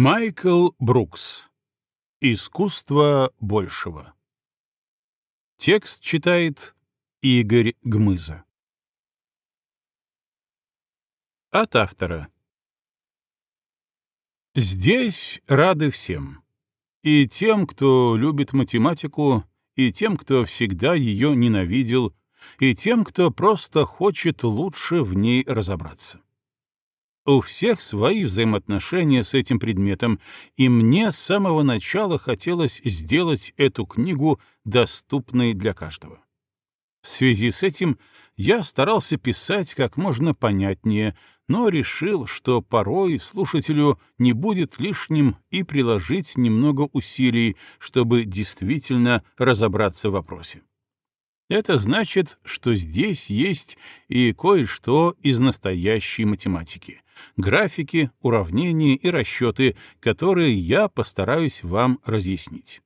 Майкл Брукс. Искусство большего. Текст читает Игорь Гмыза. От автора. Здесь рады всем. И тем, кто любит математику, и тем, кто всегда ее ненавидел, и тем, кто просто хочет лучше в ней разобраться. У всех свои взаимоотношения с этим предметом, и мне с самого начала хотелось сделать эту книгу доступной для каждого. В связи с этим я старался писать как можно понятнее, но решил, что порой слушателю не будет лишним и приложить немного усилий, чтобы действительно разобраться в вопросе. Это значит, что здесь есть и кое-что из настоящей математики, графики, уравнения и расчеты, которые я постараюсь вам разъяснить.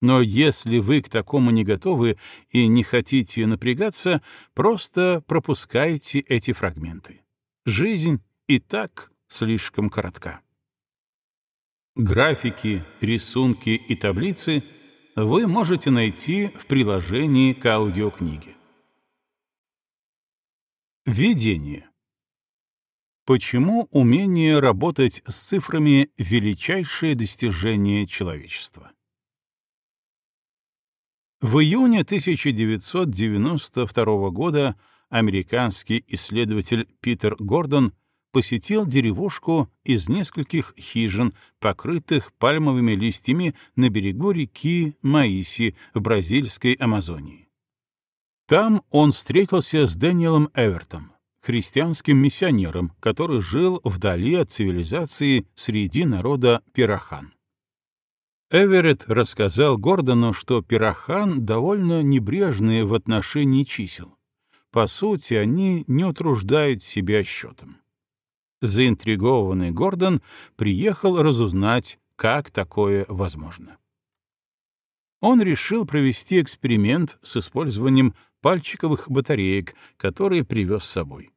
Но если вы к такому не готовы и не хотите напрягаться, просто пропускайте эти фрагменты. Жизнь и так слишком коротка. Графики, рисунки и таблицы вы можете найти в приложении к аудиокниге. Введение. Почему умение работать с цифрами — величайшее достижение человечества? В июне 1992 года американский исследователь Питер Гордон посетил деревушку из нескольких хижин, покрытых пальмовыми листьями на берегу реки Маиси в бразильской Амазонии. Там он встретился с Дэниелом Эвертом, христианским миссионером, который жил вдали от цивилизации среди народа пирахан. Эверетт рассказал Гордону, что пирахан довольно небрежные в отношении чисел. По сути, они не утруждают себя счетом. Заинтригованный Гордон приехал разузнать, как такое возможно. Он решил провести эксперимент с использованием пальчиковых батареек, которые привез с собой.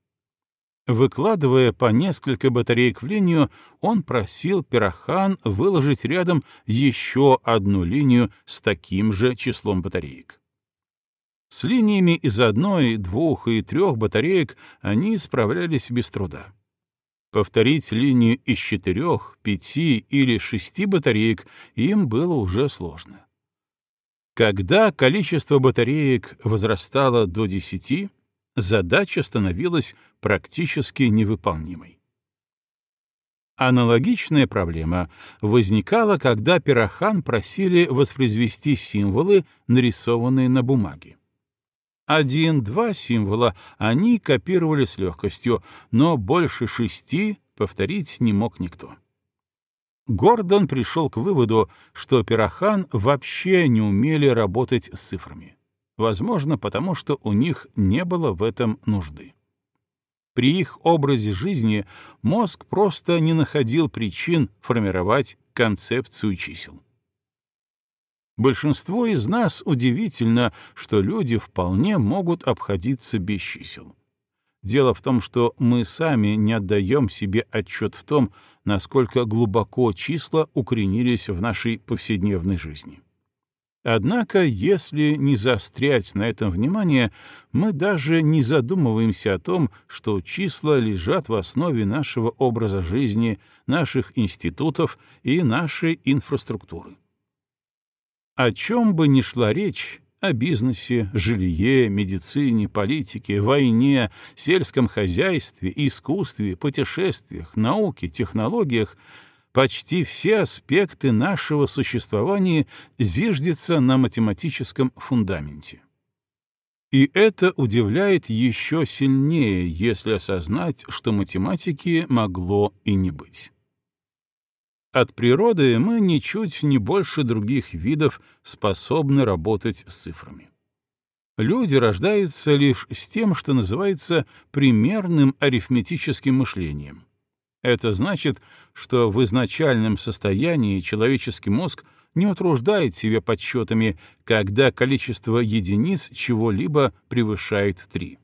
Выкладывая по несколько батареек в линию, он просил Пирохан выложить рядом еще одну линию с таким же числом батареек. С линиями из одной, двух и трех батареек они справлялись без труда. Повторить линию из четырех, пяти или шести батареек им было уже сложно. Когда количество батареек возрастало до 10, задача становилась практически невыполнимой. Аналогичная проблема возникала, когда пирохан просили воспроизвести символы, нарисованные на бумаге. Один-два символа они копировали с легкостью, но больше шести повторить не мог никто. Гордон пришел к выводу, что пирохан вообще не умели работать с цифрами. Возможно, потому что у них не было в этом нужды. При их образе жизни мозг просто не находил причин формировать концепцию чисел. Большинство из нас удивительно, что люди вполне могут обходиться без чисел. Дело в том, что мы сами не отдаем себе отчет в том, насколько глубоко числа укоренились в нашей повседневной жизни. Однако, если не заострять на этом внимание, мы даже не задумываемся о том, что числа лежат в основе нашего образа жизни, наших институтов и нашей инфраструктуры. О чем бы ни шла речь, о бизнесе, жилье, медицине, политике, войне, сельском хозяйстве, искусстве, путешествиях, науке, технологиях, почти все аспекты нашего существования зиждятся на математическом фундаменте. И это удивляет еще сильнее, если осознать, что математики могло и не быть. От природы мы ничуть не больше других видов способны работать с цифрами. Люди рождаются лишь с тем, что называется примерным арифметическим мышлением. Это значит, что в изначальном состоянии человеческий мозг не утруждает себя подсчетами, когда количество единиц чего-либо превышает 3.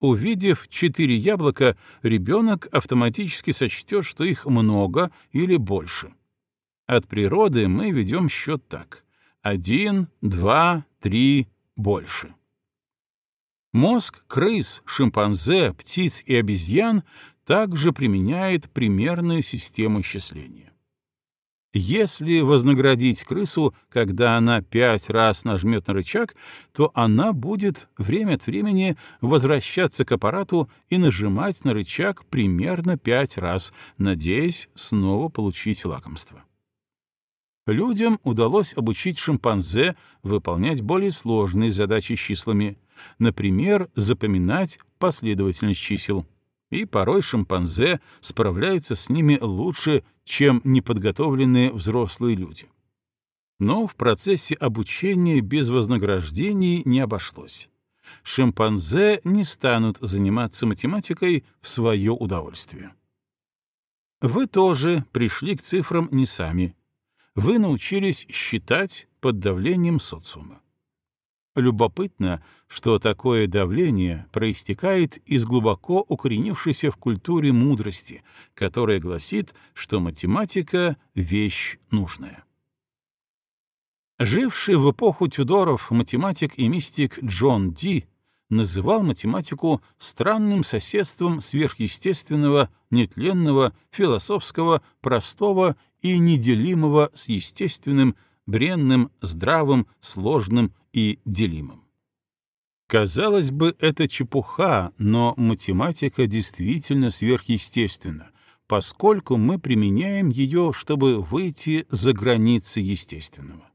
Увидев четыре яблока, ребенок автоматически сочтет, что их много или больше. От природы мы ведем счет так. Один, два, три, больше. Мозг крыс, шимпанзе, птиц и обезьян также применяет примерную систему исчисления. Если вознаградить крысу, когда она пять раз нажмет на рычаг, то она будет время от времени возвращаться к аппарату и нажимать на рычаг примерно пять раз, надеясь снова получить лакомство. Людям удалось обучить шимпанзе выполнять более сложные задачи с числами, например, запоминать последовательность чисел — и порой шимпанзе справляются с ними лучше, чем неподготовленные взрослые люди. Но в процессе обучения без вознаграждений не обошлось. Шимпанзе не станут заниматься математикой в свое удовольствие. Вы тоже пришли к цифрам не сами. Вы научились считать под давлением социума. Любопытно, что такое давление проистекает из глубоко укоренившейся в культуре мудрости, которая гласит, что математика — вещь нужная. Живший в эпоху Тюдоров математик и мистик Джон Ди называл математику странным соседством сверхъестественного, нетленного, философского, простого и неделимого с естественным, бренным, здравым, сложным и делимым. Казалось бы, это чепуха, но математика действительно сверхъестественна, поскольку мы применяем ее, чтобы выйти за границы естественного.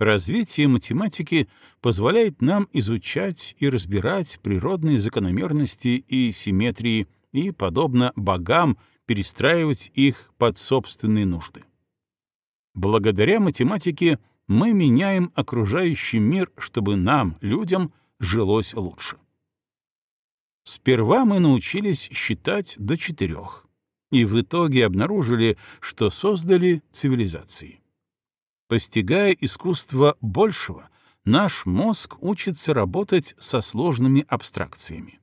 Развитие математики позволяет нам изучать и разбирать природные закономерности и симметрии и, подобно богам, перестраивать их под собственные нужды. Благодаря математике мы меняем окружающий мир, чтобы нам, людям, жилось лучше. Сперва мы научились считать до четырех, и в итоге обнаружили, что создали цивилизации. Постигая искусство большего, наш мозг учится работать со сложными абстракциями.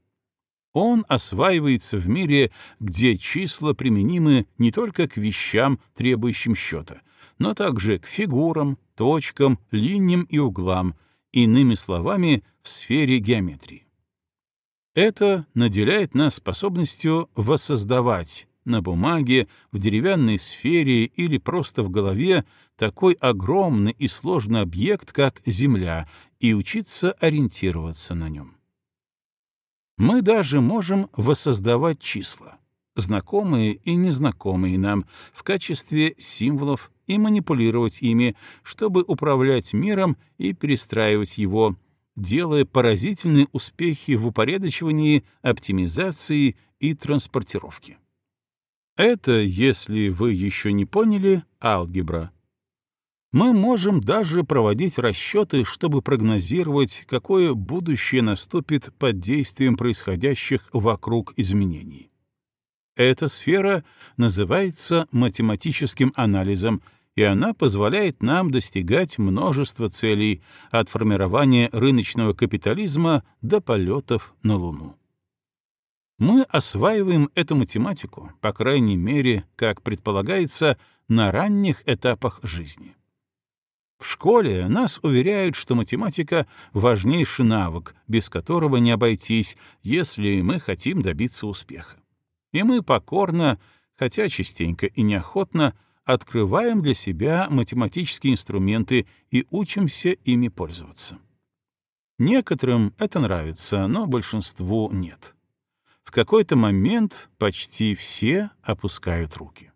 Он осваивается в мире, где числа применимы не только к вещам, требующим счета, но также к фигурам, точкам, линиям и углам, иными словами, в сфере геометрии. Это наделяет нас способностью воссоздавать на бумаге, в деревянной сфере или просто в голове такой огромный и сложный объект, как Земля, и учиться ориентироваться на нем. Мы даже можем воссоздавать числа, знакомые и незнакомые нам, в качестве символов и манипулировать ими, чтобы управлять миром и перестраивать его, делая поразительные успехи в упорядочивании, оптимизации и транспортировке. Это, если вы еще не поняли, алгебра. Мы можем даже проводить расчеты, чтобы прогнозировать, какое будущее наступит под действием происходящих вокруг изменений. Эта сфера называется математическим анализом — и она позволяет нам достигать множества целей, от формирования рыночного капитализма до полетов на Луну. Мы осваиваем эту математику, по крайней мере, как предполагается, на ранних этапах жизни. В школе нас уверяют, что математика — важнейший навык, без которого не обойтись, если мы хотим добиться успеха. И мы покорно, хотя частенько и неохотно, открываем для себя математические инструменты и учимся ими пользоваться. Некоторым это нравится, но большинству нет. В какой-то момент почти все опускают руки.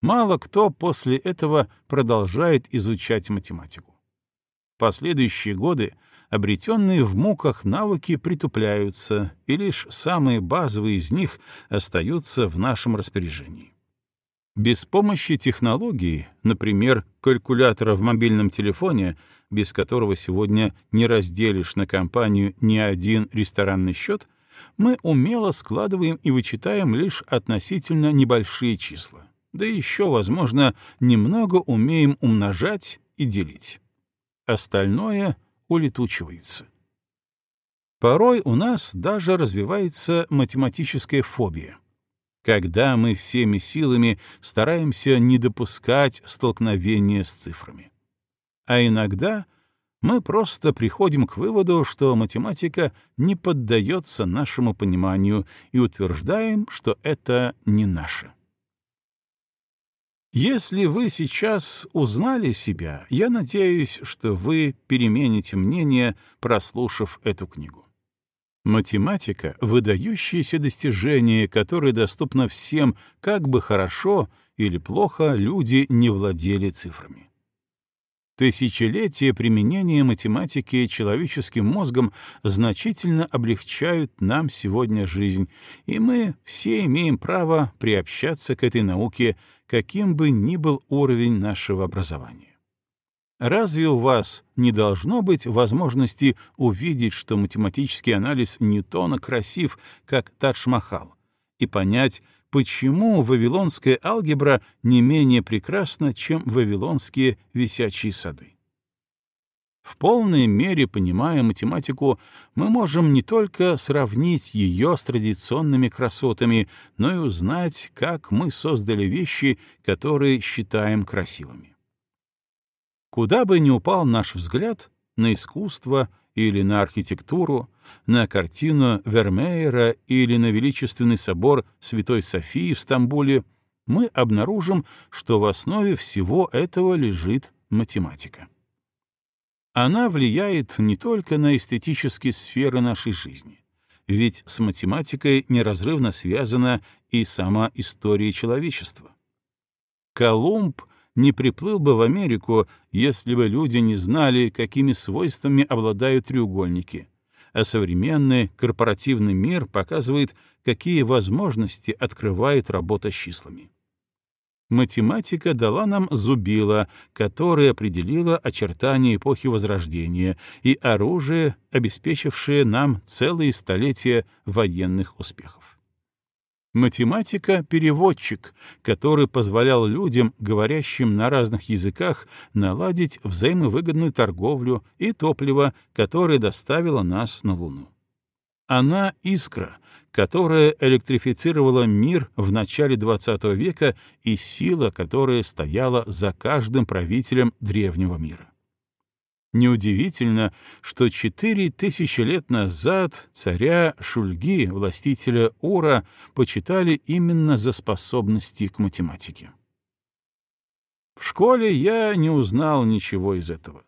Мало кто после этого продолжает изучать математику. Последующие годы обретенные в муках навыки притупляются, и лишь самые базовые из них остаются в нашем распоряжении. Без помощи технологий, например, калькулятора в мобильном телефоне, без которого сегодня не разделишь на компанию ни один ресторанный счет, мы умело складываем и вычитаем лишь относительно небольшие числа. Да еще, возможно, немного умеем умножать и делить. Остальное улетучивается. Порой у нас даже развивается математическая фобия, когда мы всеми силами стараемся не допускать столкновения с цифрами. А иногда мы просто приходим к выводу, что математика не поддается нашему пониманию и утверждаем, что это не наше. Если вы сейчас узнали себя, я надеюсь, что вы перемените мнение, прослушав эту книгу. Математика — выдающееся достижение, которое доступно всем, как бы хорошо или плохо люди не владели цифрами. Тысячелетия применения математики человеческим мозгом значительно облегчают нам сегодня жизнь, и мы все имеем право приобщаться к этой науке, каким бы ни был уровень нашего образования. Разве у вас не должно быть возможности увидеть, что математический анализ Ньютона красив, как Тадж-Махал, и понять, почему вавилонская алгебра не менее прекрасна, чем вавилонские висячие сады? В полной мере понимая математику, мы можем не только сравнить ее с традиционными красотами, но и узнать, как мы создали вещи, которые считаем красивыми. Куда бы ни упал наш взгляд, на искусство или на архитектуру, на картину Вермеера или на величественный собор Святой Софии в Стамбуле, мы обнаружим, что в основе всего этого лежит математика. Она влияет не только на эстетические сферы нашей жизни, ведь с математикой неразрывно связана и сама история человечества. Колумб не приплыл бы в Америку, если бы люди не знали, какими свойствами обладают треугольники. А современный корпоративный мир показывает, какие возможности открывает работа с числами. Математика дала нам зубило, которое определило очертания эпохи Возрождения и оружие, обеспечившее нам целые столетия военных успехов. Математика — переводчик, который позволял людям, говорящим на разных языках, наладить взаимовыгодную торговлю и топливо, которое доставило нас на Луну. Она — искра, которая электрифицировала мир в начале XX века и сила, которая стояла за каждым правителем древнего мира. Неудивительно, что четыре тысячи лет назад царя Шульги, властителя Ура, почитали именно за способности к математике. В школе я не узнал ничего из этого.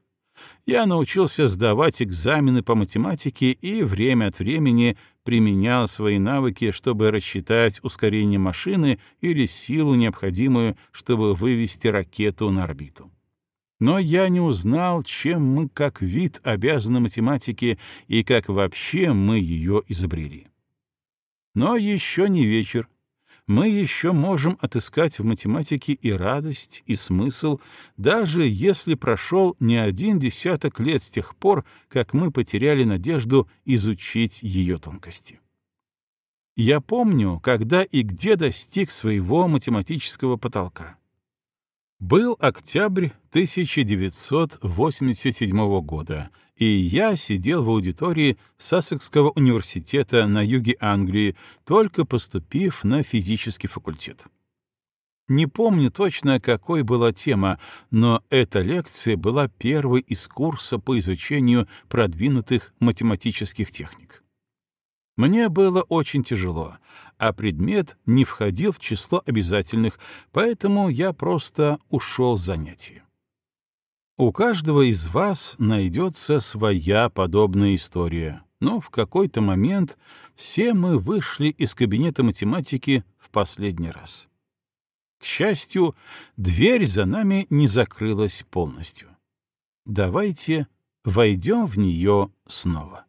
Я научился сдавать экзамены по математике и время от времени применял свои навыки, чтобы рассчитать ускорение машины или силу, необходимую, чтобы вывести ракету на орбиту. Но я не узнал, чем мы как вид обязаны математике и как вообще мы ее изобрели. Но еще не вечер. Мы еще можем отыскать в математике и радость, и смысл, даже если прошел не один десяток лет с тех пор, как мы потеряли надежду изучить ее тонкости. Я помню, когда и где достиг своего математического потолка. Был октябрь 1987 года, и я сидел в аудитории Сассекского университета на юге Англии, только поступив на физический факультет. Не помню точно, какой была тема, но эта лекция была первой из курса по изучению продвинутых математических техник. Мне было очень тяжело, а предмет не входил в число обязательных, поэтому я просто ушел с занятия. У каждого из вас найдется своя подобная история, но в какой-то момент все мы вышли из кабинета математики в последний раз. К счастью, дверь за нами не закрылась полностью. Давайте войдем в нее снова.